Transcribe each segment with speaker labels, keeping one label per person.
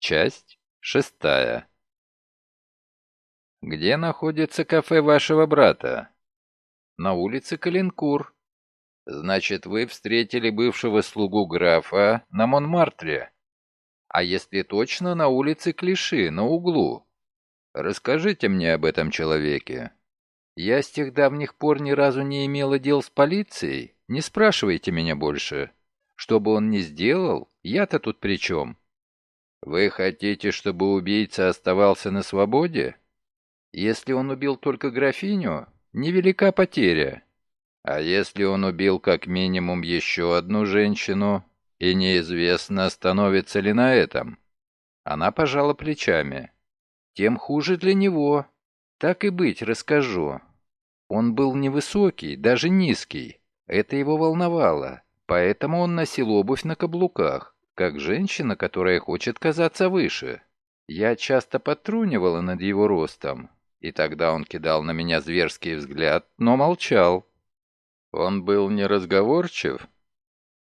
Speaker 1: Часть шестая. Где находится кафе вашего брата? На улице Калинкур. Значит, вы встретили бывшего слугу графа на Монмартре. А если точно, на улице Клиши, на углу. Расскажите мне об этом человеке. Я с тех давних пор ни разу не имела дел с полицией. Не спрашивайте меня больше. Что бы он ни сделал, я-то тут при чем? Вы хотите, чтобы убийца оставался на свободе? Если он убил только графиню, невелика потеря. А если он убил как минимум еще одну женщину, и неизвестно, остановится ли на этом? Она пожала плечами. Тем хуже для него. Так и быть, расскажу. Он был невысокий, даже низкий. Это его волновало, поэтому он носил обувь на каблуках как женщина, которая хочет казаться выше. Я часто потрунивала над его ростом, и тогда он кидал на меня зверский взгляд, но молчал. Он был неразговорчив.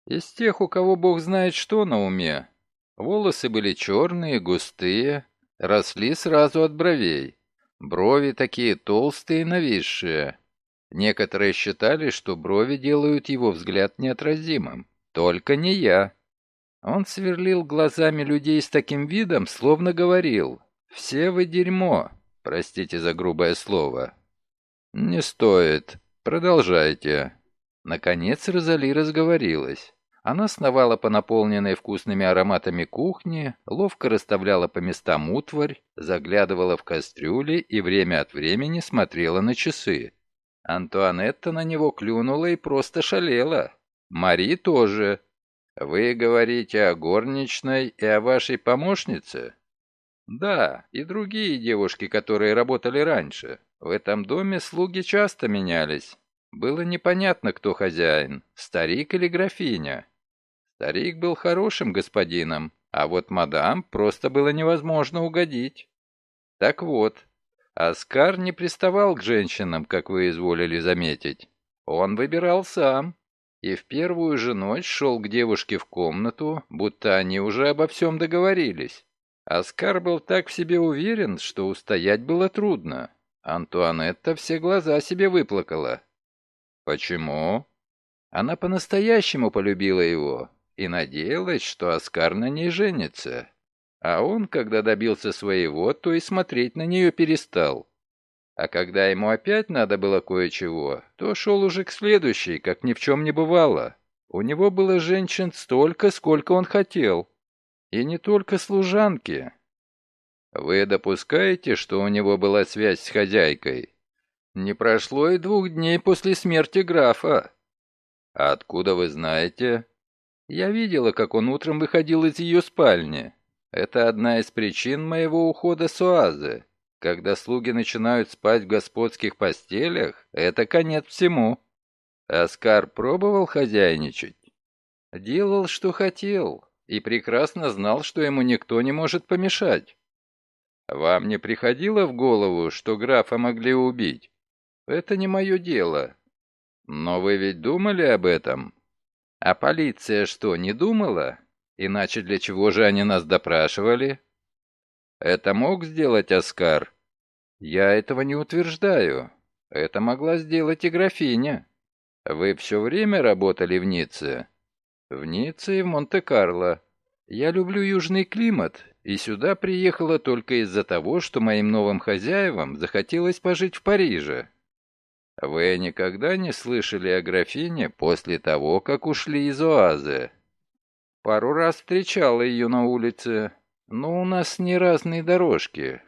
Speaker 1: Из тех, у кого бог знает что на уме. Волосы были черные, густые, росли сразу от бровей. Брови такие толстые и нависшие. Некоторые считали, что брови делают его взгляд неотразимым. Только не я. Он сверлил глазами людей с таким видом, словно говорил «Все вы дерьмо», простите за грубое слово. «Не стоит. Продолжайте». Наконец Розали разговорилась. Она сновала по наполненной вкусными ароматами кухне, ловко расставляла по местам утварь, заглядывала в кастрюли и время от времени смотрела на часы. Антуанетта на него клюнула и просто шалела. Мари тоже. «Вы говорите о горничной и о вашей помощнице?» «Да, и другие девушки, которые работали раньше. В этом доме слуги часто менялись. Было непонятно, кто хозяин, старик или графиня. Старик был хорошим господином, а вот мадам просто было невозможно угодить. Так вот, Оскар не приставал к женщинам, как вы изволили заметить. Он выбирал сам и в первую же ночь шел к девушке в комнату, будто они уже обо всем договорились. Оскар был так в себе уверен, что устоять было трудно. Антуанетта все глаза себе выплакала. Почему? Она по-настоящему полюбила его и надеялась, что Оскар на ней женится. А он, когда добился своего, то и смотреть на нее перестал. А когда ему опять надо было кое-чего, то шел уже к следующей, как ни в чем не бывало. У него было женщин столько, сколько он хотел. И не только служанки. Вы допускаете, что у него была связь с хозяйкой? Не прошло и двух дней после смерти графа. А откуда вы знаете? Я видела, как он утром выходил из ее спальни. Это одна из причин моего ухода с Оазы. Когда слуги начинают спать в господских постелях, это конец всему. Оскар пробовал хозяйничать? Делал, что хотел, и прекрасно знал, что ему никто не может помешать. Вам не приходило в голову, что графа могли убить? Это не мое дело. Но вы ведь думали об этом? А полиция что, не думала? Иначе для чего же они нас допрашивали? Это мог сделать Оскар? «Я этого не утверждаю. Это могла сделать и графиня. Вы все время работали в Ницце?» «В Ницце и в Монте-Карло. Я люблю южный климат, и сюда приехала только из-за того, что моим новым хозяевам захотелось пожить в Париже». «Вы никогда не слышали о графине после того, как ушли из Оазы?» «Пару раз встречала ее на улице, но у нас не разные дорожки.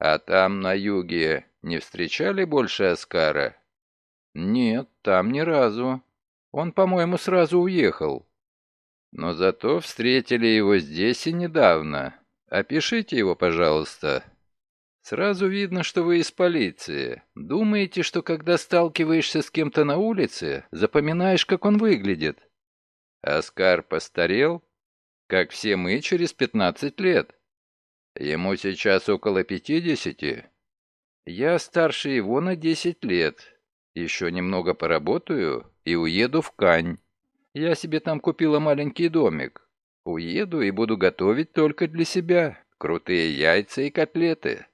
Speaker 1: А там, на юге, не встречали больше Оскара? Нет, там ни разу. Он, по-моему, сразу уехал. Но зато встретили его здесь и недавно. Опишите его, пожалуйста. Сразу видно, что вы из полиции. Думаете, что когда сталкиваешься с кем-то на улице, запоминаешь, как он выглядит? Оскар постарел, как все мы через пятнадцать лет. Ему сейчас около пятидесяти. Я старше его на десять лет. Еще немного поработаю и уеду в Кань. Я себе там купила маленький домик. Уеду и буду готовить только для себя. Крутые яйца и котлеты.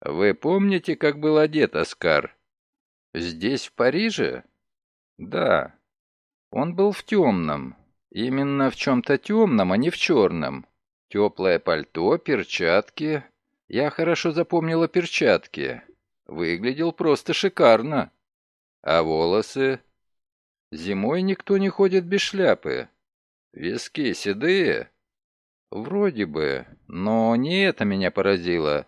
Speaker 1: Вы помните, как был одет Оскар? Здесь, в Париже? Да. Он был в темном. Именно в чем-то темном, а не в черном. Теплое пальто, перчатки. Я хорошо запомнила перчатки. Выглядел просто шикарно. А волосы? Зимой никто не ходит без шляпы. Виски седые? Вроде бы, но не это меня поразило.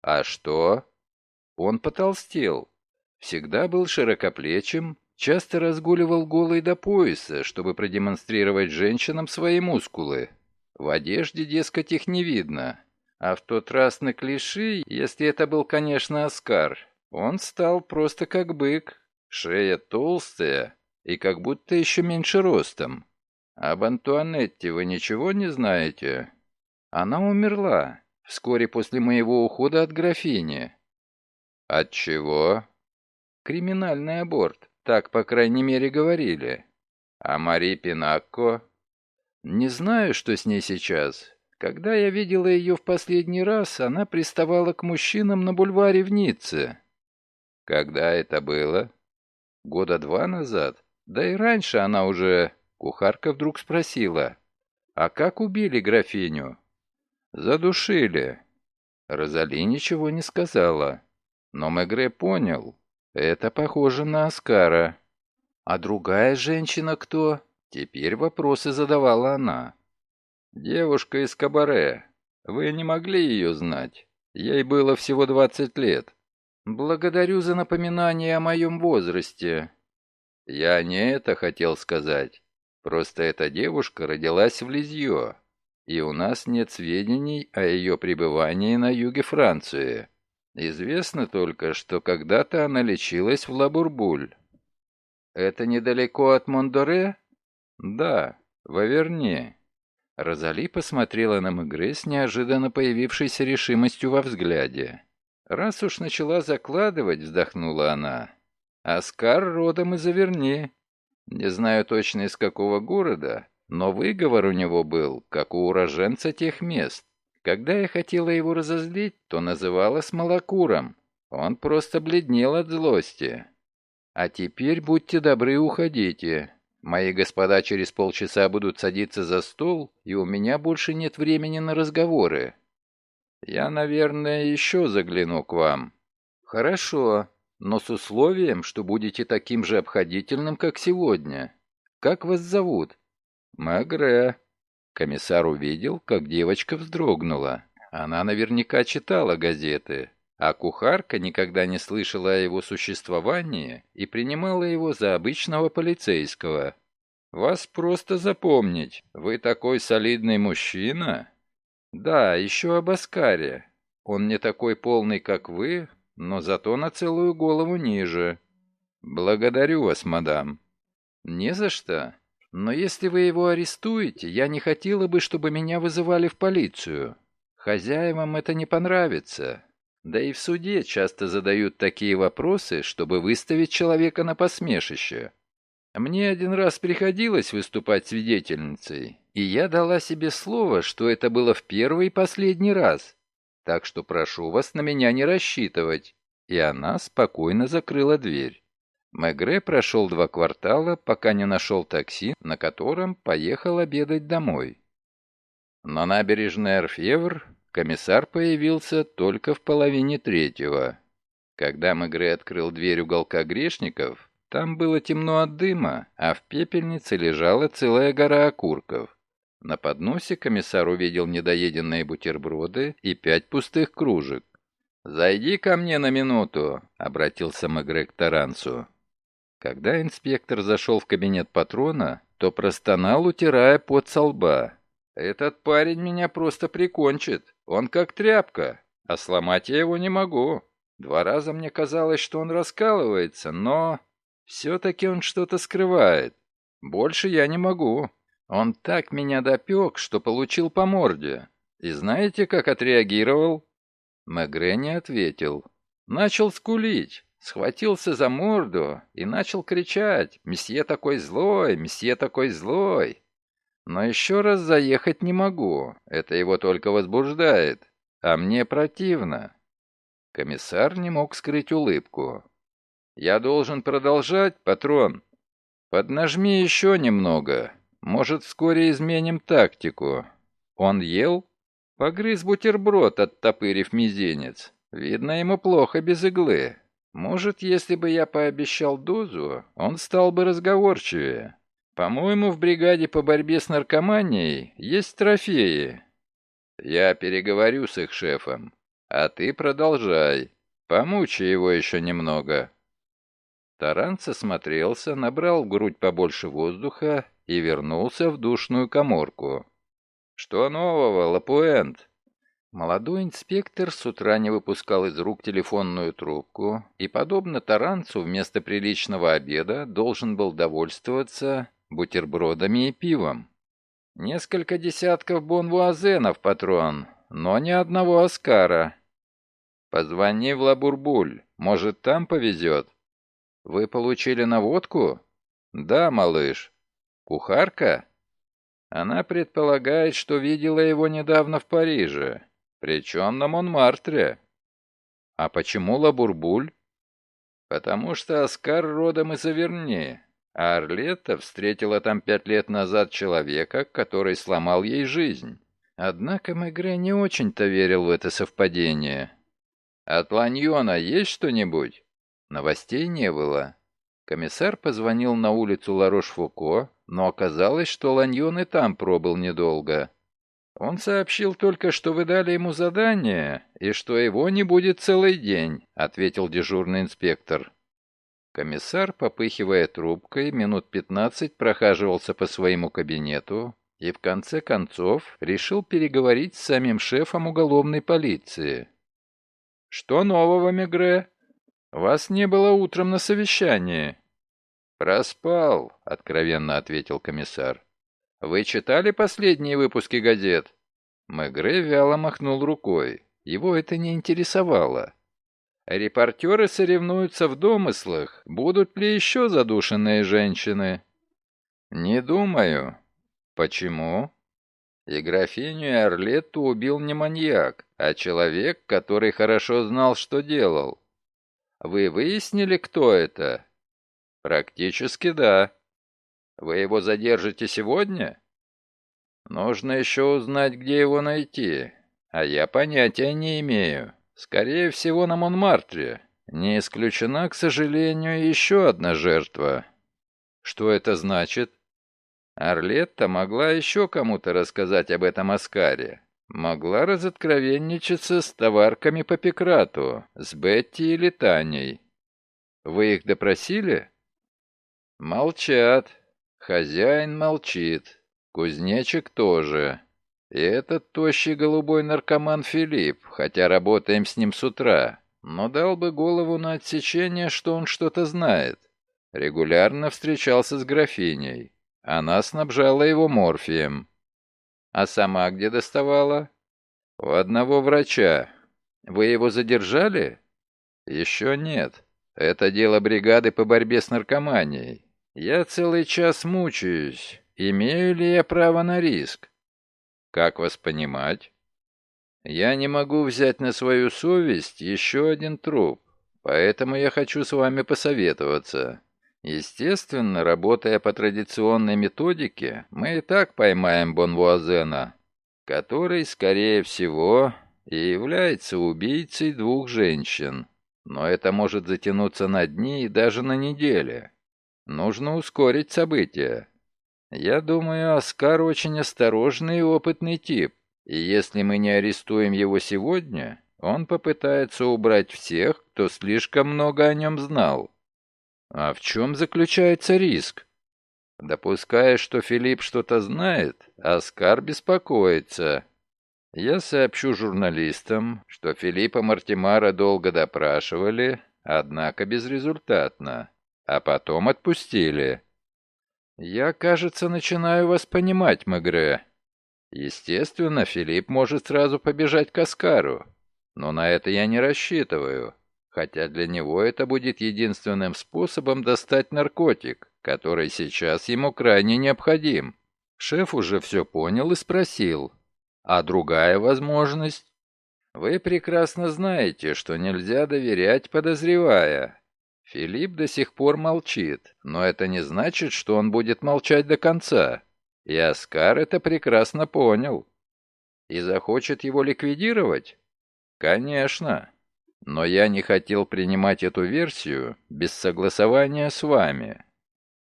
Speaker 1: А что? Он потолстел. Всегда был широкоплечим, часто разгуливал голый до пояса, чтобы продемонстрировать женщинам свои мускулы. В одежде, дескать, их не видно. А в тот раз на клиши, если это был, конечно, Оскар, он стал просто как бык, шея толстая и как будто еще меньше ростом. Об Антуанетте вы ничего не знаете? Она умерла вскоре после моего ухода от графини. От чего? Криминальный аборт, так, по крайней мере, говорили. А Мари Пинакко? Не знаю, что с ней сейчас. Когда я видела ее в последний раз, она приставала к мужчинам на бульваре в Ницце. Когда это было? Года два назад? Да и раньше она уже... Кухарка вдруг спросила. «А как убили графиню?» «Задушили». Розали ничего не сказала. Но Мегре понял. Это похоже на Оскара. А другая женщина кто? Теперь вопросы задавала она. Девушка из кабаре. Вы не могли ее знать. Ей было всего двадцать лет. Благодарю за напоминание о моем возрасте. Я не это хотел сказать. Просто эта девушка родилась в Лизье, и у нас нет сведений о ее пребывании на юге Франции. Известно только, что когда-то она лечилась в Лабурбуль. Это недалеко от Мондоре? Да, в Аверне. Розали посмотрела на Мегре с неожиданно появившейся решимостью во взгляде. «Раз уж начала закладывать», — вздохнула она. «Оскар родом из Аверни. Не знаю точно из какого города, но выговор у него был, как у уроженца тех мест. Когда я хотела его разозлить, то называла смолокуром. Он просто бледнел от злости. А теперь будьте добры, уходите. Мои господа через полчаса будут садиться за стол, и у меня больше нет времени на разговоры. Я, наверное, еще загляну к вам. Хорошо, но с условием, что будете таким же обходительным, как сегодня. Как вас зовут? Магре. Комиссар увидел, как девочка вздрогнула. Она наверняка читала газеты, а кухарка никогда не слышала о его существовании и принимала его за обычного полицейского. «Вас просто запомнить. Вы такой солидный мужчина?» «Да, еще об Оскаре. Он не такой полный, как вы, но зато на целую голову ниже. Благодарю вас, мадам». «Не за что. Но если вы его арестуете, я не хотела бы, чтобы меня вызывали в полицию. Хозяевам это не понравится. Да и в суде часто задают такие вопросы, чтобы выставить человека на посмешище. Мне один раз приходилось выступать свидетельницей, и я дала себе слово, что это было в первый и последний раз. Так что прошу вас на меня не рассчитывать. И она спокойно закрыла дверь. Мегре прошел два квартала, пока не нашел такси, на котором поехал обедать домой. На набережной Арфевр комиссар появился только в половине третьего. Когда Мегре открыл дверь уголка грешников, там было темно от дыма, а в пепельнице лежала целая гора окурков. На подносе комиссар увидел недоеденные бутерброды и пять пустых кружек. «Зайди ко мне на минуту», — обратился Мегре к Тарансу. Когда инспектор зашел в кабинет патрона, то простонал, утирая пот со лба. «Этот парень меня просто прикончит. Он как тряпка, а сломать я его не могу. Два раза мне казалось, что он раскалывается, но... Все-таки он что-то скрывает. Больше я не могу. Он так меня допек, что получил по морде. И знаете, как отреагировал?» Мегре не ответил. Начал скулить схватился за морду и начал кричать «Месье такой злой! Месье такой злой!» Но еще раз заехать не могу, это его только возбуждает, а мне противно. Комиссар не мог скрыть улыбку. «Я должен продолжать, патрон?» «Поднажми еще немного. Может, вскоре изменим тактику». Он ел? Погрыз бутерброд, оттопырив мизинец. Видно, ему плохо без иглы. Может, если бы я пообещал дозу, он стал бы разговорчивее. По-моему, в бригаде по борьбе с наркоманией есть трофеи. Я переговорю с их шефом. А ты продолжай. Помучи его еще немного. Таранц осмотрелся, набрал в грудь побольше воздуха и вернулся в душную коморку. «Что нового, Лапуэнт?» Молодой инспектор с утра не выпускал из рук телефонную трубку и, подобно Таранцу, вместо приличного обеда должен был довольствоваться бутербродами и пивом. Несколько десятков бонвуазенов, патрон, но ни одного Оскара. Позвони в Лабурбуль, может, там повезет. Вы получили наводку? Да, малыш. Кухарка? Она предполагает, что видела его недавно в Париже. Причем на Монмартре. А почему Лабурбуль? Потому что Оскар родом из Аверни, а Орлетта встретила там пять лет назад человека, который сломал ей жизнь. Однако Мегре не очень-то верил в это совпадение. «От Ланьона есть что-нибудь?» Новостей не было. Комиссар позвонил на улицу Ларош-Фуко, но оказалось, что Ланьон и там пробыл недолго. Он сообщил только, что вы дали ему задание, и что его не будет целый день», — ответил дежурный инспектор. Комиссар, попыхивая трубкой, минут пятнадцать прохаживался по своему кабинету и в конце концов решил переговорить с самим шефом уголовной полиции. «Что нового, Мегре? Вас не было утром на совещании». «Проспал», — откровенно ответил комиссар. «Вы читали последние выпуски газет?» Мегре вяло махнул рукой. Его это не интересовало. Репортеры соревнуются в домыслах, будут ли еще задушенные женщины. Не думаю. Почему? И графиню и Орлетту убил не маньяк, а человек, который хорошо знал, что делал. Вы выяснили, кто это? Практически да. Вы его задержите сегодня? Нужно еще узнать, где его найти. А я понятия не имею. Скорее всего, на Монмартре. Не исключена, к сожалению, еще одна жертва. Что это значит? Орлетта могла еще кому-то рассказать об этом Оскаре. Могла разоткровенничаться с товарками по Пекрату, с Бетти или Таней. Вы их допросили? Молчат. Хозяин молчит. Кузнечик тоже. И этот тощий голубой наркоман Филипп, хотя работаем с ним с утра, но дал бы голову на отсечение, что он что-то знает. Регулярно встречался с графиней. Она снабжала его морфием. А сама где доставала? У одного врача. Вы его задержали? Еще нет. Это дело бригады по борьбе с наркоманией. Я целый час мучаюсь. Имею ли я право на риск? Как вас понимать? Я не могу взять на свою совесть еще один труп, поэтому я хочу с вами посоветоваться. Естественно, работая по традиционной методике, мы и так поймаем Бонвуазена, который, скорее всего, и является убийцей двух женщин. Но это может затянуться на дни и даже на недели. Нужно ускорить события. Я думаю, Оскар очень осторожный и опытный тип, и если мы не арестуем его сегодня, он попытается убрать всех, кто слишком много о нем знал. А в чем заключается риск? Допуская, что Филипп что-то знает, Оскар беспокоится. Я сообщу журналистам, что Филиппа Мартимара долго допрашивали, однако безрезультатно а потом отпустили. Я, кажется, начинаю вас понимать, Мегре. Естественно, Филипп может сразу побежать к Оскару, но на это я не рассчитываю, хотя для него это будет единственным способом достать наркотик, который сейчас ему крайне необходим. Шеф уже все понял и спросил. А другая возможность? Вы прекрасно знаете, что нельзя доверять, подозревая. Филипп до сих пор молчит, но это не значит, что он будет молчать до конца. И Оскар это прекрасно понял. И захочет его ликвидировать? Конечно. Но я не хотел принимать эту версию без согласования с вами.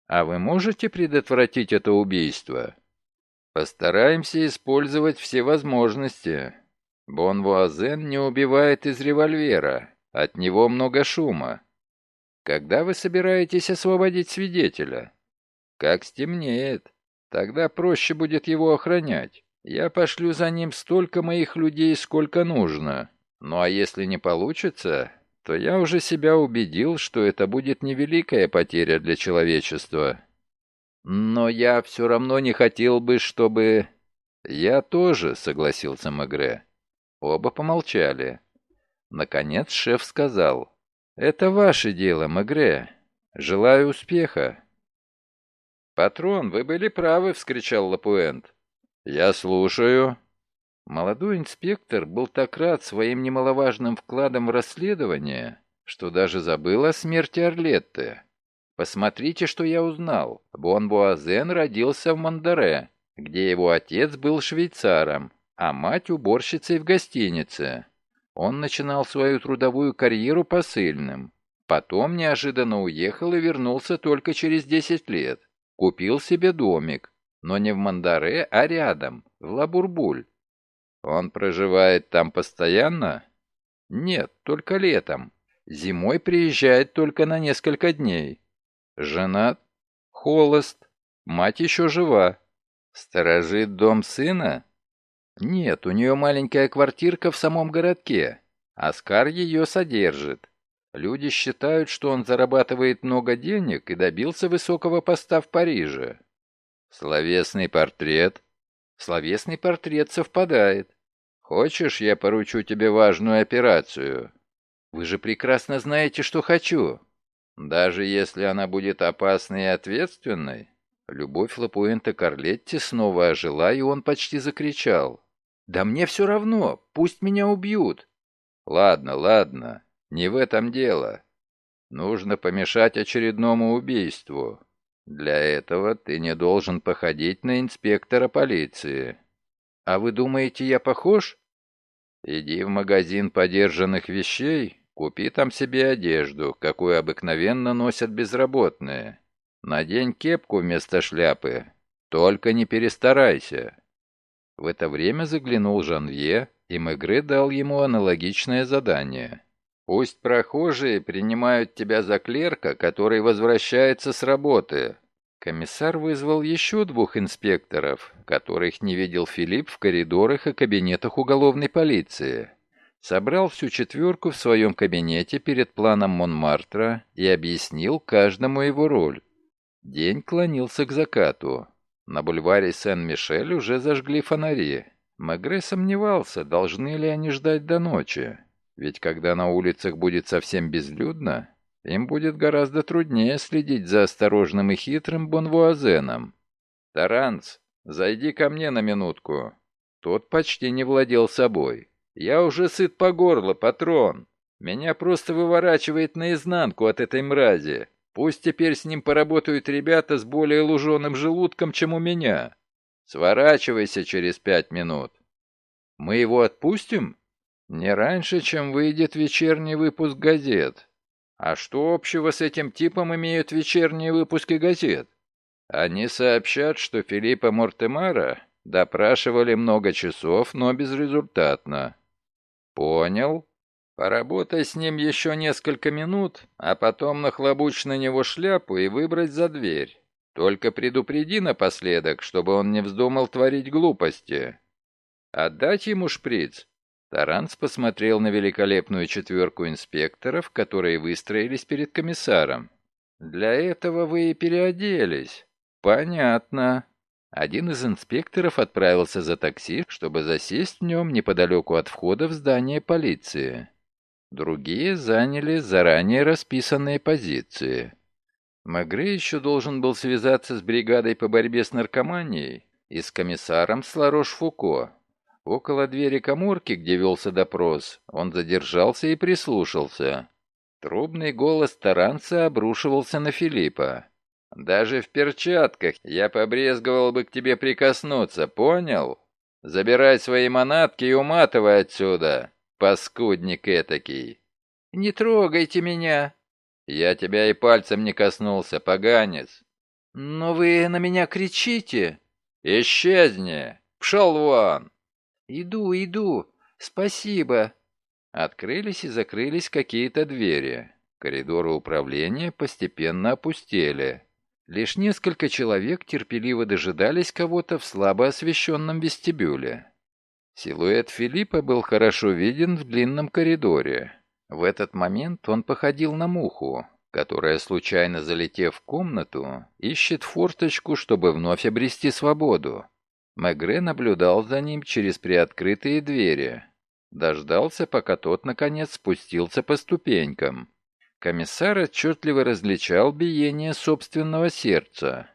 Speaker 1: А вы можете предотвратить это убийство? Постараемся использовать все возможности. Бон Вуазен не убивает из револьвера. От него много шума. Когда вы собираетесь освободить свидетеля? Как стемнеет. Тогда проще будет его охранять. Я пошлю за ним столько моих людей, сколько нужно. Ну а если не получится, то я уже себя убедил, что это будет невеликая потеря для человечества. Но я все равно не хотел бы, чтобы... Я тоже, согласился Мегре. Оба помолчали. Наконец шеф сказал. «Это ваше дело, Мегре. Желаю успеха». «Патрон, вы были правы!» — вскричал Лапуэнт. «Я слушаю». Молодой инспектор был так рад своим немаловажным вкладом в расследование, что даже забыл о смерти Орлетты. «Посмотрите, что я узнал. Бон-Буазен родился в Мандаре, где его отец был швейцаром, а мать уборщицей в гостинице. Он начинал свою трудовую карьеру посыльным. Потом неожиданно уехал и вернулся только через 10 лет. Купил себе домик, но не в Мандаре, а рядом, в Лабурбуль. Он проживает там постоянно? Нет, только летом. Зимой приезжает только на несколько дней. Женат? Холост. Мать еще жива. Сторожит дом сына? Нет, у нее маленькая квартирка в самом городке. Оскар ее содержит. Люди считают, что он зарабатывает много денег и добился высокого поста в Париже. Словесный портрет. Словесный портрет совпадает. Хочешь, я поручу тебе важную операцию? Вы же прекрасно знаете, что хочу. Даже если она будет опасной и ответственной. Любовь Лапуэнта Карлетти снова ожила, и он почти закричал. «Да мне все равно, пусть меня убьют». «Ладно, ладно, не в этом дело. Нужно помешать очередному убийству. Для этого ты не должен походить на инспектора полиции. А вы думаете, я похож? Иди в магазин подержанных вещей, купи там себе одежду, какую обыкновенно носят безработные. Надень кепку вместо шляпы. Только не перестарайся. В это время заглянул Жанвье, и Мегре дал ему аналогичное задание. «Пусть прохожие принимают тебя за клерка, который возвращается с работы». Комиссар вызвал еще двух инспекторов, которых не видел Филипп в коридорах и кабинетах уголовной полиции. Собрал всю четверку в своем кабинете перед планом Монмартра и объяснил каждому его роль. День клонился к закату. На бульваре Сен-Мишель уже зажгли фонари. Магре сомневался, должны ли они ждать до ночи. Ведь когда на улицах будет совсем безлюдно, им будет гораздо труднее следить за осторожным и хитрым Бонвуазеном. «Таранц, зайди ко мне на минутку». Тот почти не владел собой. «Я уже сыт по горло, патрон. Меня просто выворачивает наизнанку от этой мрази. Пусть теперь с ним поработают ребята с более луженым желудком, чем у меня. Сворачивайся через пять минут. Мы его отпустим? Не раньше, чем выйдет вечерний выпуск газет. А что общего с этим типом имеют вечерние выпуски газет? Они сообщат, что Филиппа Мортемара допрашивали много часов, но безрезультатно. Понял? Поработай с ним еще несколько минут, а потом нахлобучь на него шляпу и выбрать за дверь. Только предупреди напоследок, чтобы он не вздумал творить глупости. Отдать ему шприц?» Таранс посмотрел на великолепную четверку инспекторов, которые выстроились перед комиссаром. «Для этого вы и переоделись. Понятно». Один из инспекторов отправился за такси, чтобы засесть в нем неподалеку от входа в здание полиции. Другие заняли заранее расписанные позиции. Магре еще должен был связаться с бригадой по борьбе с наркоманией и с комиссаром Сларош-Фуко. Около двери коморки, где велся допрос, он задержался и прислушался. Трубный голос Таранца обрушивался на Филиппа. «Даже в перчатках я побрезговал бы к тебе прикоснуться, понял? Забирай свои манатки и уматывай отсюда, паскудник этакий!» «Не трогайте меня!» «Я тебя и пальцем не коснулся, поганец!»
Speaker 2: «Но вы на меня кричите!»
Speaker 1: «Исчезни! Пшел вон!»
Speaker 2: «Иду, иду! Спасибо!»
Speaker 1: Открылись и закрылись какие-то двери. Коридоры управления постепенно опустели. Лишь несколько человек терпеливо дожидались кого-то в слабо освещенном вестибюле. Силуэт Филиппа был хорошо виден в длинном коридоре. В этот момент он походил на муху, которая, случайно залетев в комнату, ищет форточку, чтобы вновь обрести свободу. Мегре наблюдал за ним через приоткрытые двери. Дождался, пока тот, наконец, спустился по ступенькам. Комиссар отчетливо различал биение собственного сердца.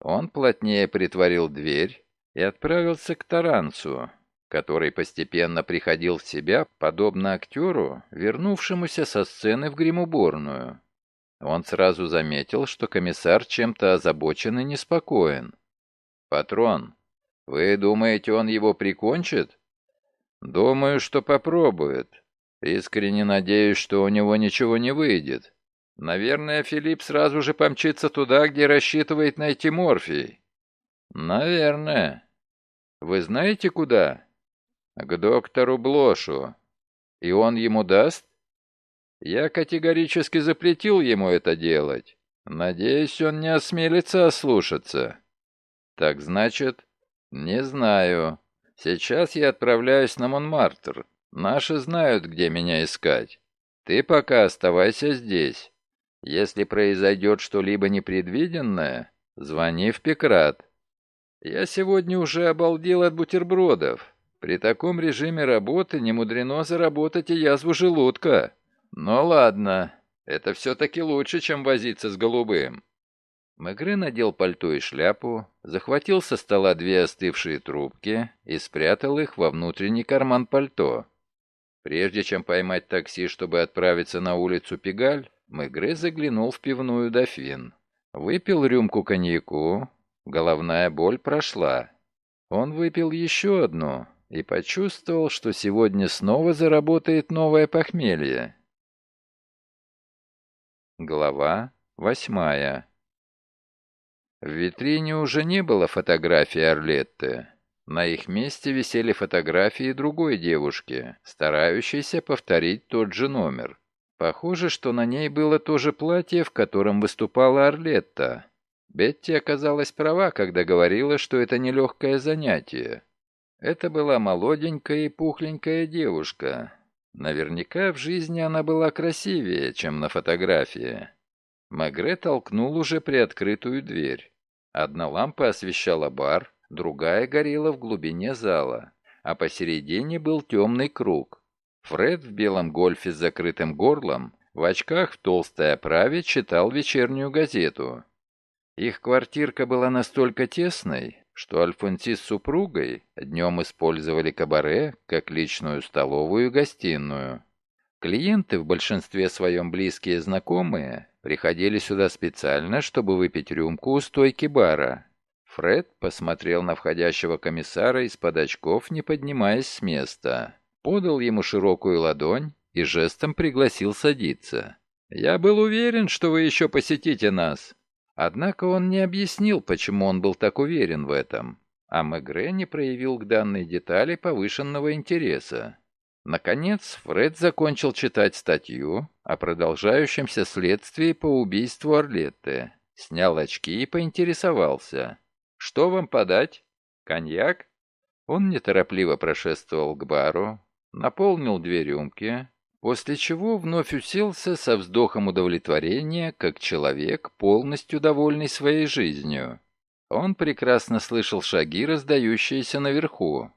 Speaker 1: Он плотнее притворил дверь и отправился к Таранцу, который постепенно приходил в себя, подобно актеру, вернувшемуся со сцены в гримуборную. Он сразу заметил, что комиссар чем-то озабочен и неспокоен. «Патрон, вы думаете, он его прикончит? Думаю, что попробует. Искренне надеюсь, что у него ничего не выйдет. Наверное, Филипп сразу же помчится туда, где рассчитывает найти морфий. Наверное. Вы знаете, куда? К доктору Блошу. И он ему даст? Я категорически запретил ему это делать. Надеюсь, он не осмелится ослушаться. Так значит, «Не знаю. Сейчас я отправляюсь на Монмартр. Наши знают, где меня искать. Ты пока оставайся здесь. Если произойдет что-либо непредвиденное, звони в Пекрат. Я сегодня уже обалдел от бутербродов. При таком режиме работы не мудрено заработать и язву желудка. Но ладно, это все-таки лучше, чем возиться с голубым. Мегре надел пальто и шляпу, захватил со стола две остывшие трубки и спрятал их во внутренний карман пальто. Прежде чем поймать такси, чтобы отправиться на улицу Пегаль, Мегре заглянул в пивную «Дофин». Выпил рюмку коньяку, головная боль прошла. Он выпил еще одну и почувствовал, что сегодня снова заработает новое похмелье. Глава восьмая в витрине уже не было фотографии Орлетты. На их месте висели фотографии другой девушки, старающейся повторить тот же номер. Похоже, что на ней было то же платье, в котором выступала Орлетта. Бетти оказалась права, когда говорила, что это нелегкое занятие. Это была молоденькая и пухленькая девушка. Наверняка в жизни она была красивее, чем на фотографии. Магре толкнул уже приоткрытую дверь. Одна лампа освещала бар, другая горела в глубине зала, а посередине был темный круг. Фред в белом гольфе с закрытым горлом, в очках в толстой оправе читал вечернюю газету. Их квартирка была настолько тесной, что Альфонси с супругой днем использовали кабаре как личную столовую и гостиную. Клиенты, в большинстве своем близкие знакомые, приходили сюда специально, чтобы выпить рюмку у стойки бара. Фред посмотрел на входящего комиссара из-под очков, не поднимаясь с места. Подал ему широкую ладонь и жестом пригласил садиться. «Я был уверен, что вы еще посетите нас». Однако он не объяснил, почему он был так уверен в этом, а Мегре не проявил к данной детали повышенного интереса. Наконец, Фред закончил читать статью о продолжающемся следствии по убийству Орлетты, снял очки и поинтересовался. «Что вам подать? Коньяк?» Он неторопливо прошествовал к бару, наполнил две рюмки, после чего вновь уселся со вздохом удовлетворения, как человек, полностью довольный своей жизнью. Он прекрасно слышал шаги, раздающиеся наверху.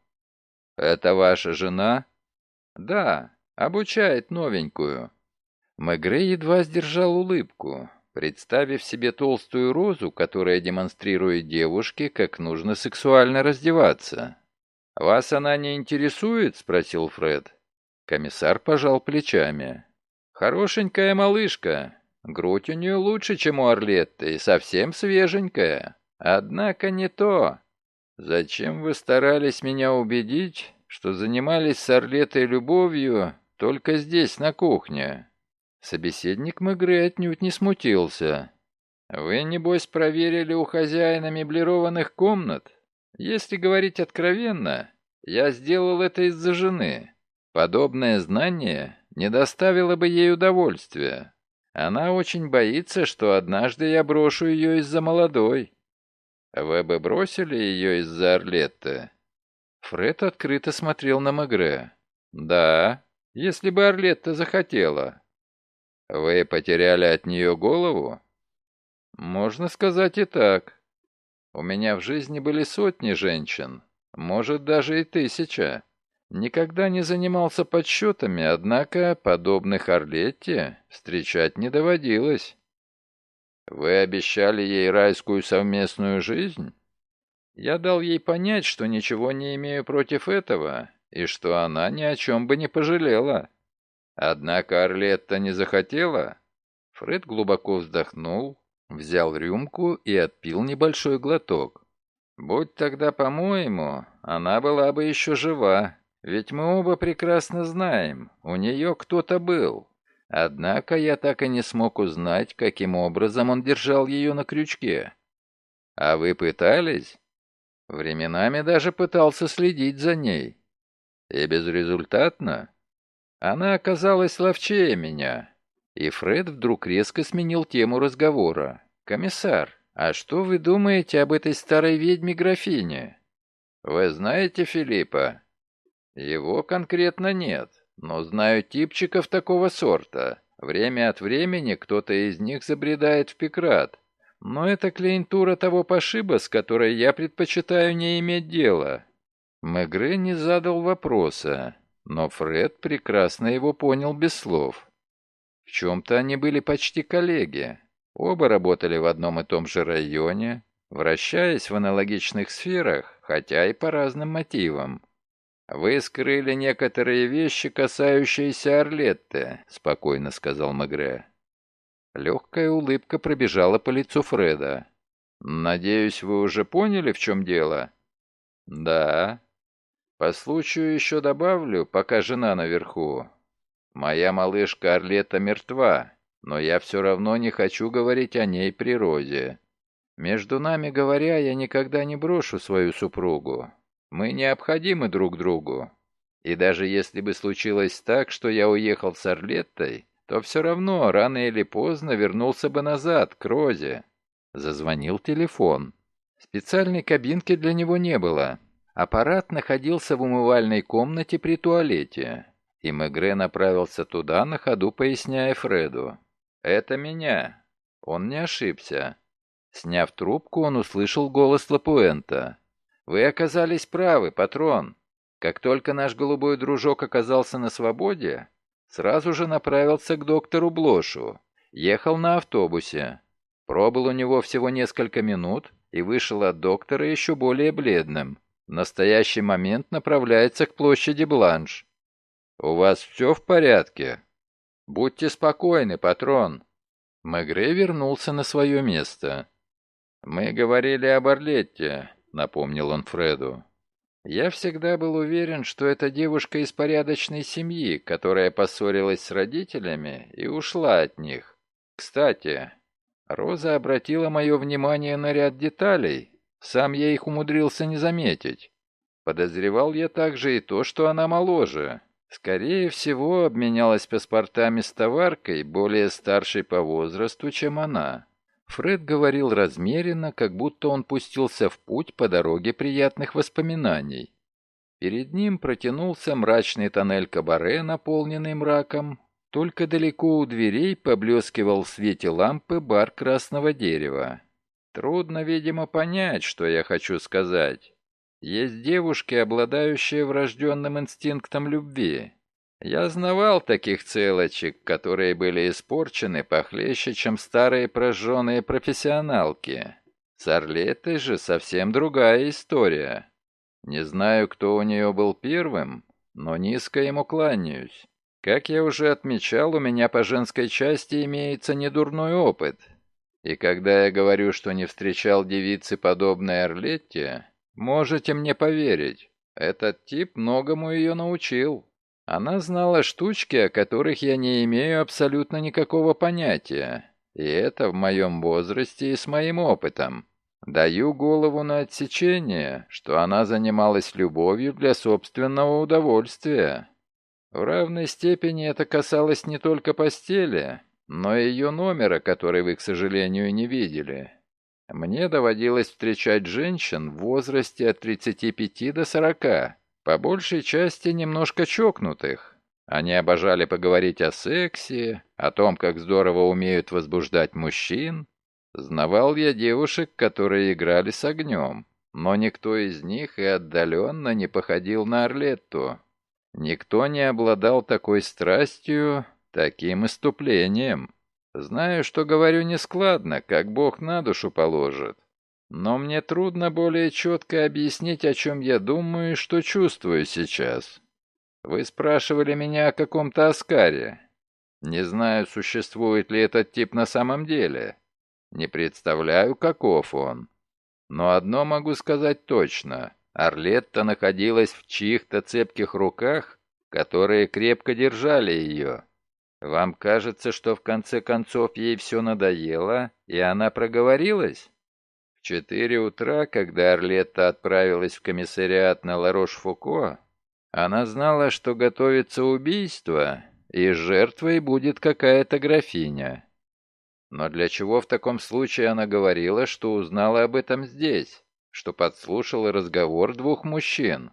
Speaker 1: «Это ваша жена?» «Да, обучает новенькую». Мегре едва сдержал улыбку. представив себе толстую розу, которая демонстрирует девушке, как нужно сексуально раздеваться. «Вас она не интересует?» — спросил Фред. Комиссар пожал плечами. «Хорошенькая малышка. Грудь у нее лучше, чем у Орлетты, и совсем свеженькая. Однако не то. Зачем вы старались меня убедить, что занимались с Орлетой любовью только здесь, на кухне?» Собеседник Мегре отнюдь не смутился. «Вы, небось, проверили у хозяина меблированных комнат? Если говорить откровенно, я сделал это из-за жены. Подобное знание не доставило бы ей удовольствия. Она очень боится, что однажды я брошу ее из-за молодой. Вы бы бросили ее из-за Орлетты?» Фред открыто смотрел на Мегре. «Да, если бы Орлетта захотела». Вы потеряли от нее голову? Можно сказать и так. У меня в жизни были сотни женщин, может даже и тысяча. Никогда не занимался подсчетами, однако подобных Орлетте встречать не доводилось. Вы обещали ей райскую совместную жизнь? Я дал ей понять, что ничего не имею против этого, и что она ни о чем бы не пожалела. Однако Орлетта не захотела. Фред глубоко вздохнул, взял рюмку и отпил небольшой глоток. «Будь тогда по-моему, она была бы еще жива, ведь мы оба прекрасно знаем, у нее кто-то был. Однако я так и не смог узнать, каким образом он держал ее на крючке. А вы пытались?» Временами даже пытался следить за ней. И безрезультатно. Она оказалась ловчее меня. И Фред вдруг резко сменил тему разговора. «Комиссар, а что вы думаете об этой старой ведьме-графине?» «Вы знаете Филиппа?» «Его конкретно нет, но знаю типчиков такого сорта. Время от времени кто-то из них забредает в Пекрат. Но это клиентура того пошиба, с которой я предпочитаю не иметь дела». Мегре не задал вопроса, но Фред прекрасно его понял без слов. В чем-то они были почти коллеги. Оба работали в одном и том же районе, вращаясь в аналогичных сферах, хотя и по разным мотивам. «Вы скрыли некоторые вещи, касающиеся Орлетты», — спокойно сказал Мегре. Легкая улыбка пробежала по лицу Фреда. «Надеюсь, вы уже поняли, в чем дело?» «Да», по случаю еще добавлю, пока жена наверху. Моя малышка Орлета мертва, но я все равно не хочу говорить о ней при Розе. Между нами говоря, я никогда не брошу свою супругу. Мы необходимы друг другу. И даже если бы случилось так, что я уехал с Орлеттой, то все равно рано или поздно вернулся бы назад, к Розе. Зазвонил телефон. Специальной кабинки для него не было, Аппарат находился в умывальной комнате при туалете, и Мегре направился туда, на ходу поясняя Фреду. «Это меня». Он не ошибся. Сняв трубку, он услышал голос Лапуэнта. «Вы оказались правы, патрон. Как только наш голубой дружок оказался на свободе, сразу же направился к доктору Блошу. Ехал на автобусе. Пробыл у него всего несколько минут и вышел от доктора еще более бледным. В настоящий момент направляется к площади Бланш. У вас все в порядке? Будьте спокойны, патрон. Мегре вернулся на свое место. Мы говорили об Орлетте, напомнил он Фреду. Я всегда был уверен, что это девушка из порядочной семьи, которая поссорилась с родителями и ушла от них. Кстати, Роза обратила мое внимание на ряд деталей, сам я их умудрился не заметить. Подозревал я также и то, что она моложе. Скорее всего, обменялась паспортами с товаркой, более старшей по возрасту, чем она. Фред говорил размеренно, как будто он пустился в путь по дороге приятных воспоминаний. Перед ним протянулся мрачный тоннель кабаре, наполненный мраком. Только далеко у дверей поблескивал в свете лампы бар красного дерева. Трудно, видимо, понять, что я хочу сказать. Есть девушки, обладающие врожденным инстинктом любви. Я знавал таких целочек, которые были испорчены похлеще, чем старые прожженные профессионалки. С Орлетой же совсем другая история. Не знаю, кто у нее был первым, но низко ему кланяюсь. Как я уже отмечал, у меня по женской части имеется недурной опыт. И когда я говорю, что не встречал девицы, подобной Орлетте, можете мне поверить, этот тип многому ее научил. Она знала штучки, о которых я не имею абсолютно никакого понятия. И это в моем возрасте и с моим опытом. Даю голову на отсечение, что она занималась любовью для собственного удовольствия. В равной степени это касалось не только постели, но и ее номера, который вы, к сожалению, не видели. Мне доводилось встречать женщин в возрасте от 35 до 40, по большей части немножко чокнутых. Они обожали поговорить о сексе, о том, как здорово умеют возбуждать мужчин. Знавал я девушек, которые играли с огнем, но никто из них и отдаленно не походил на Орлетту. Никто не обладал такой страстью, таким иступлением. Знаю, что говорю нескладно, как Бог на душу положит. Но мне трудно более четко объяснить, о чем я думаю и что чувствую сейчас. Вы спрашивали меня о каком-то Оскаре. Не знаю, существует ли этот тип на самом деле. Не представляю, каков он. Но одно могу сказать точно. Орлетта находилась в чьих-то цепких руках, которые крепко держали ее. Вам кажется, что в конце концов ей все надоело, и она проговорилась? Четыре утра, когда Орлетта отправилась в комиссариат на Ларош-Фуко, она знала, что готовится убийство, и жертвой будет какая-то графиня. Но для чего в таком случае она говорила, что узнала об этом здесь, что подслушала разговор двух мужчин?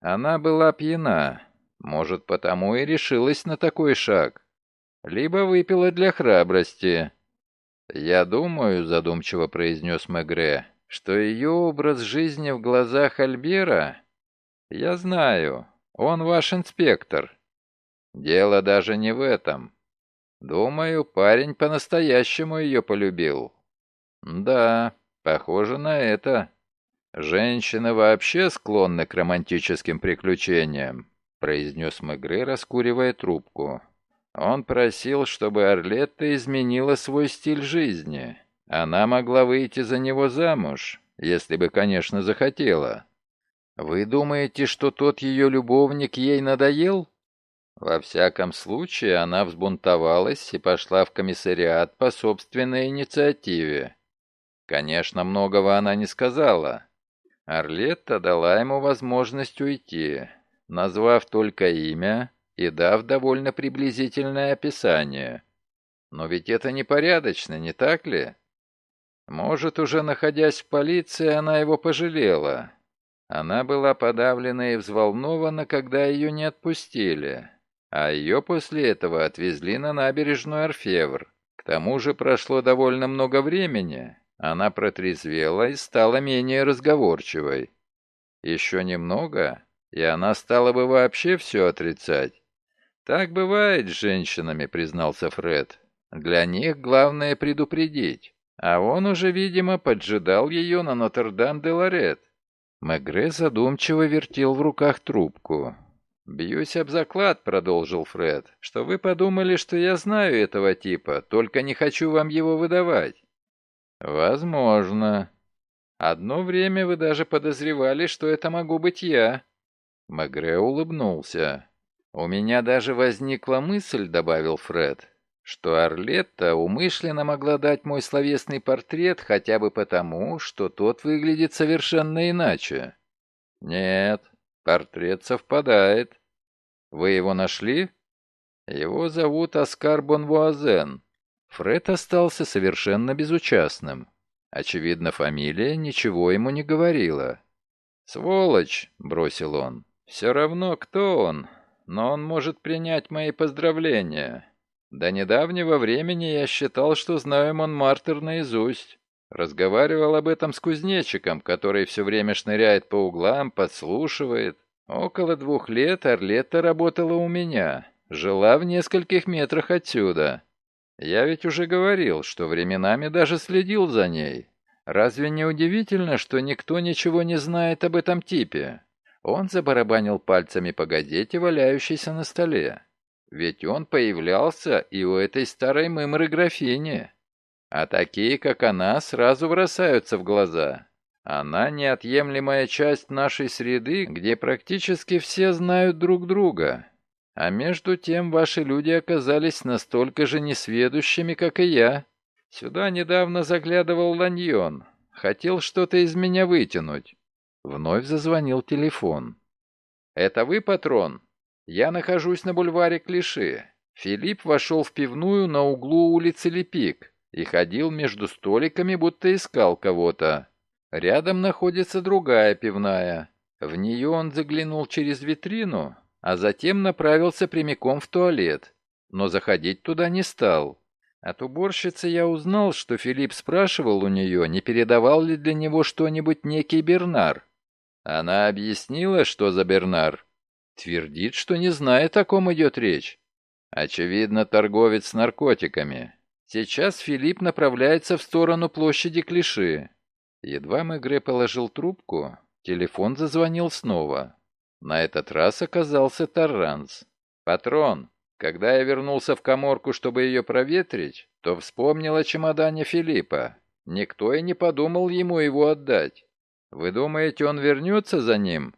Speaker 1: Она была пьяна, может, потому и решилась на такой шаг. Либо выпила для храбрости, «Я думаю», — задумчиво произнес Мегре, — «что ее образ жизни в глазах Альбера...» «Я знаю, он ваш инспектор. Дело даже не в этом. Думаю, парень по-настоящему ее полюбил». «Да, похоже на это. Женщины вообще склонны к романтическим приключениям», — произнес Мегре, раскуривая трубку. Он просил, чтобы Орлетта изменила свой стиль жизни. Она могла выйти за него замуж, если бы, конечно, захотела. Вы думаете, что тот ее любовник ей надоел? Во всяком случае, она взбунтовалась и пошла в комиссариат по собственной инициативе. Конечно, многого она не сказала. Орлетта дала ему возможность уйти, назвав только имя, и дав довольно приблизительное описание. Но ведь это непорядочно, не так ли? Может, уже находясь в полиции, она его пожалела. Она была подавлена и взволнована, когда ее не отпустили, а ее после этого отвезли на набережную Орфевр. К тому же прошло довольно много времени, она протрезвела и стала менее разговорчивой. Еще немного, и она стала бы вообще все отрицать. «Так бывает с женщинами», — признался Фред. «Для них главное предупредить. А он уже, видимо, поджидал ее на Нотр-Дам-де-Лорет». Мегре задумчиво вертел в руках трубку. «Бьюсь об заклад», — продолжил Фред, — «что вы подумали, что я знаю этого типа, только не хочу вам его выдавать». «Возможно. Одно время вы даже подозревали, что это могу быть я». Мегре улыбнулся. «У меня даже возникла мысль», — добавил Фред, «что Орлетта умышленно могла дать мой словесный портрет хотя бы потому, что тот выглядит совершенно иначе». «Нет, портрет совпадает. Вы его нашли?» «Его зовут Оскар Бонвуазен». Фред остался совершенно безучастным. Очевидно, фамилия ничего ему не говорила. «Сволочь!» — бросил он. «Все равно, кто он, но он может принять мои поздравления. До недавнего времени я считал, что знаю Монмартр наизусть. Разговаривал об этом с кузнечиком, который все время шныряет по углам, подслушивает. Около двух лет Орлетта работала у меня, жила в нескольких метрах отсюда. Я ведь уже говорил, что временами даже следил за ней. Разве не удивительно, что никто ничего не знает об этом типе? Он забарабанил пальцами по газете, валяющейся на столе. Ведь он появлялся и у этой старой мымры графини. А такие, как она, сразу бросаются в глаза. Она неотъемлемая часть нашей среды, где практически все знают друг друга. А между тем ваши люди оказались настолько же несведущими, как и я. Сюда недавно заглядывал Ланьон. Хотел что-то из меня вытянуть. Вновь зазвонил телефон. «Это вы, патрон?» «Я нахожусь на бульваре Клиши. Филипп вошел в пивную на углу улицы Лепик и ходил между столиками, будто искал кого-то. Рядом находится другая пивная. В нее он заглянул через витрину, а затем направился прямиком в туалет, но заходить туда не стал. От уборщицы я узнал, что Филипп спрашивал у нее, не передавал ли для него что-нибудь некий Бернар. Она объяснила, что за Бернар. Твердит, что не знает, о ком идет речь. Очевидно, торговец с наркотиками. Сейчас Филипп направляется в сторону площади Клиши. Едва Мегре положил трубку, телефон зазвонил снова. На этот раз оказался Тарранс. «Патрон, когда я вернулся в коморку, чтобы ее проветрить, то вспомнил о чемодане Филиппа. Никто и не подумал ему его отдать. Вы думаете, он вернется за ним?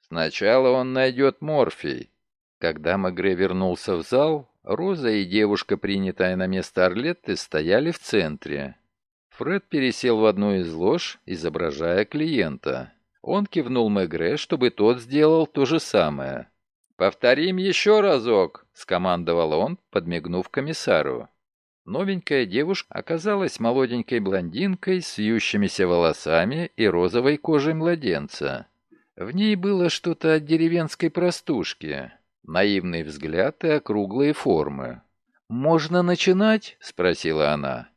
Speaker 1: Сначала он найдет морфий. Когда Магре вернулся в зал, Роза и девушка, принятая на место Орлетты, стояли в центре. Фред пересел в одну из лож, изображая клиента. Он кивнул Мегре, чтобы тот сделал то же самое. «Повторим еще разок», — скомандовал он, подмигнув комиссару. Новенькая девушка оказалась молоденькой блондинкой с вьющимися волосами и розовой кожей младенца. В ней было что-то от деревенской простушки, наивный взгляд и округлые формы. «Можно начинать?» — спросила она.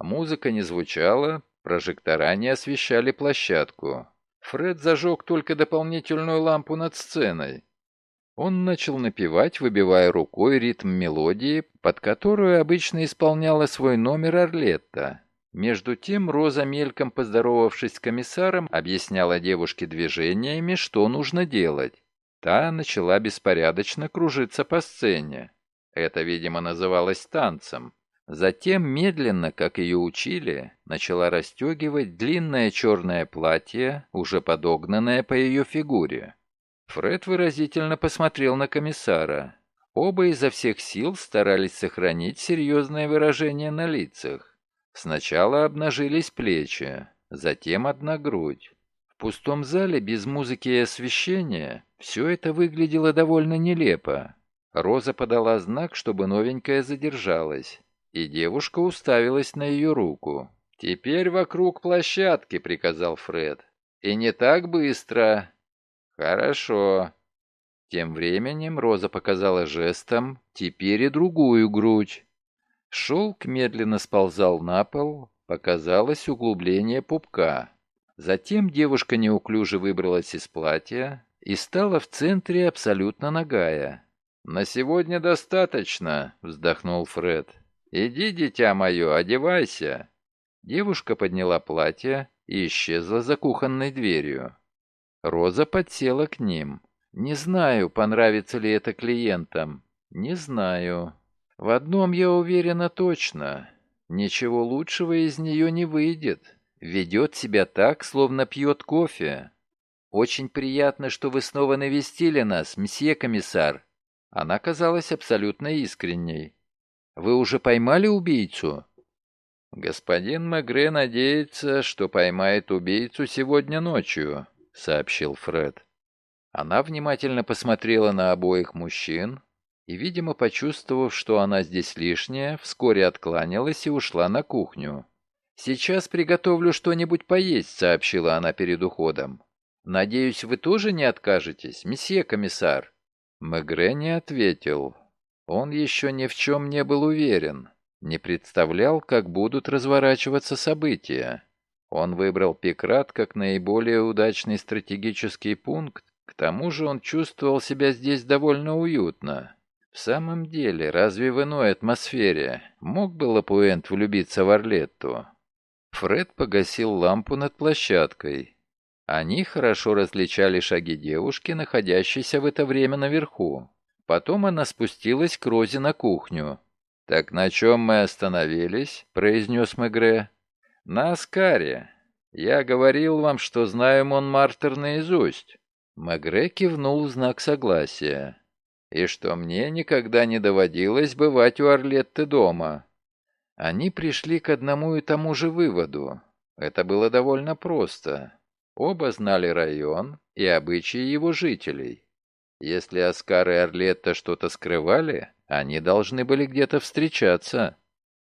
Speaker 1: Музыка не звучала, прожектора не освещали площадку. Фред зажег только дополнительную лампу над сценой. Он начал напевать, выбивая рукой ритм мелодии, под которую обычно исполняла свой номер Орлетта. Между тем Роза, мельком поздоровавшись с комиссаром, объясняла девушке движениями, что нужно делать. Та начала беспорядочно кружиться по сцене. Это, видимо, называлось танцем. Затем, медленно, как ее учили, начала расстегивать длинное черное платье, уже подогнанное по ее фигуре. Фред выразительно посмотрел на комиссара. Оба изо всех сил старались сохранить серьезное выражение на лицах. Сначала обнажились плечи, затем одна грудь. В пустом зале без музыки и освещения все это выглядело довольно нелепо. Роза подала знак, чтобы новенькая задержалась, и девушка уставилась на ее руку. «Теперь вокруг площадки», — приказал Фред. «И не так быстро. «Хорошо». Тем временем Роза показала жестом теперь и другую грудь. Шелк медленно сползал на пол, показалось углубление пупка. Затем девушка неуклюже выбралась из платья и стала в центре абсолютно нагая. «На сегодня достаточно», — вздохнул Фред. «Иди, дитя мое, одевайся». Девушка подняла платье и исчезла за кухонной дверью. Роза подсела к ним. «Не знаю, понравится ли это клиентам. Не знаю. В одном я уверена точно. Ничего лучшего из нее не выйдет. Ведет себя так, словно пьет кофе. Очень приятно, что вы снова навестили нас, мсье комиссар». Она казалась абсолютно искренней. «Вы уже поймали убийцу?» «Господин Мегре надеется, что поймает убийцу сегодня ночью», — сообщил Фред. Она внимательно посмотрела на обоих мужчин и, видимо, почувствовав, что она здесь лишняя, вскоре откланялась и ушла на кухню. «Сейчас приготовлю что-нибудь поесть», — сообщила она перед уходом. «Надеюсь, вы тоже не откажетесь, месье комиссар?» Мегре не ответил. Он еще ни в чем не был уверен, не представлял, как будут разворачиваться события. Он выбрал Пикрат как наиболее удачный стратегический пункт К тому же он чувствовал себя здесь довольно уютно. В самом деле, разве в иной атмосфере мог бы Лапуэнт влюбиться в Орлетту? Фред погасил лампу над площадкой. Они хорошо различали шаги девушки, находящейся в это время наверху. Потом она спустилась к Розе на кухню. «Так на чем мы остановились?» — произнес Мегре. «На Аскаре. Я говорил вам, что знаю Монмартр наизусть». Мегре кивнул в знак согласия. «И что мне никогда не доводилось бывать у Орлетты дома». Они пришли к одному и тому же выводу. Это было довольно просто. Оба знали район и обычаи его жителей. Если Оскар и Орлетта что-то скрывали, они должны были где-то встречаться.